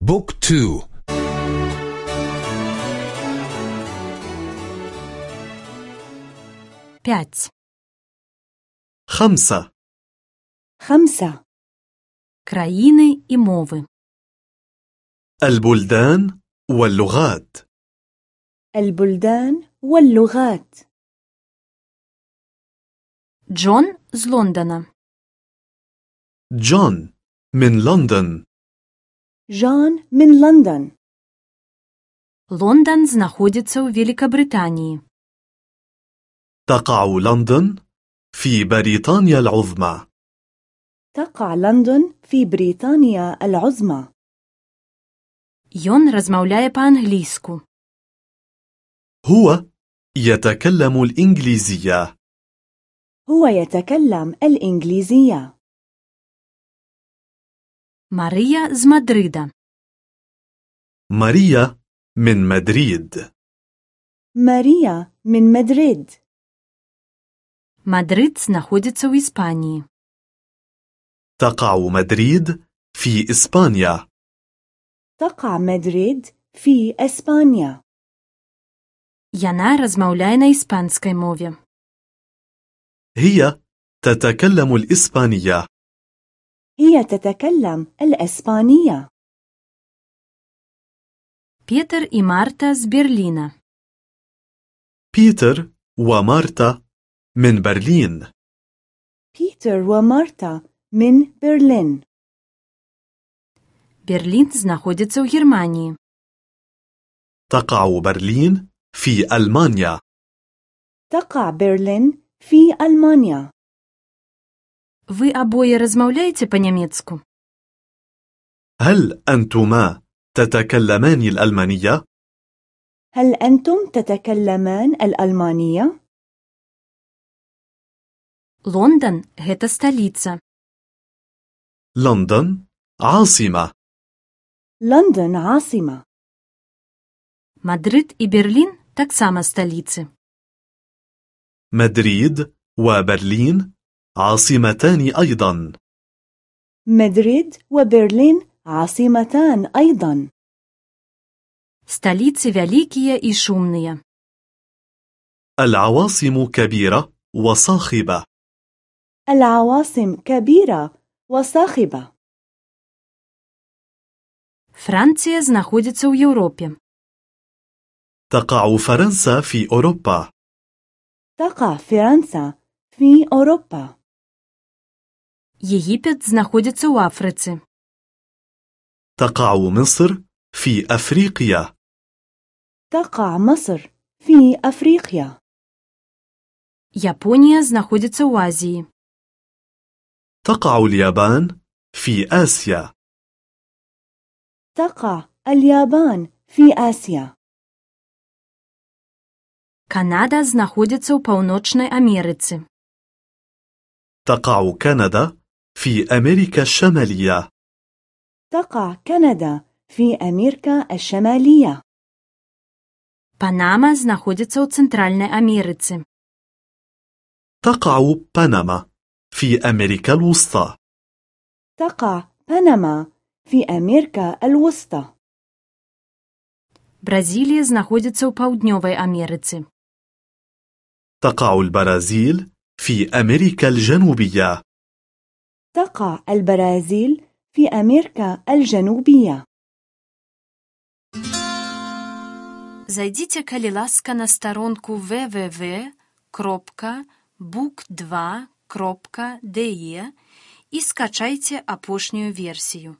بوك تو пять, خمسة خمسة країни і мови. البلدان واللغات البلدان واللغات Джон з Лондона. جون من لندن جون من لندن Лондон знаходиться у Великобританії. تقع لندن في بريطانيا العظمى تقع لندن في بريطانيا العظمى Ён розмовляє по-англійську. هو يتكلم الإنجليزية هو يتكلم الإنجليزية Марія з Мадрида. ماريا من مدريد ماريا من مدريد Мадрид знаходиться у Іспанії. تقع مدريد في إسبانيا تقع مدريد في إسبانيا Яна розмовляє на іспанській мові. هي تتكلم الإسبانية هي تتكلم الإسبانية Петер і Марта з Берліна. بيتر ومارتا من برلين بيتر ومارتا من برلين Берлін знаходиться у Германії. تقع برلين في ألمانيا تقع برلين في ألمانيا Ви обоє розмовляєте по-німецьку? هل أنتما تتكلمان الألمانية؟ هل أنتم تتكلمان الألمانية؟ Лондон – гэта столиця. لندن عاصمة لندن عاصمة Мадрид і Берлін – таксама столиці. مدريد وبرلين عاصمتان أيضا مدريد وبرلين عاصمتان أيضا Столицы вялікія і шумныя. العواصم كبيرة وصاخبة العواصم كبيرة وصاخبة Франція знаходзіцца ў Еўропе. تقع فرنسا في أوروبا تقع فرنسا في أوروبا Егіпет знаходзіцца ў Афрыцы. تقع مصر في أفريقيا تقع مصر في أفريقيا Японія знаходзіцца ў Азіі. تقع اليابان في آسيا تقع اليابان في آسيا Канада знаходзіцца ў Паўночнай Амерыцы. تقع كندا في أمريكا الشمالية تقع كندا في أمريكا الشمالية Панама знаходзіцца ў Цэнтральнай Амерыцы. تقع بنما في أمريكا الوسطى تقع بنما في أمريكا الوسطى Бразілія знаходзіцца ў Паўднёвай Амерыцы. تقع البرازيل في أمريكا الجنوبية تقع البرازيل في أمريكا الجنوبية Зайдзіце, калі ласка, на старонку www.book2.de і скачайце апошнюю версію.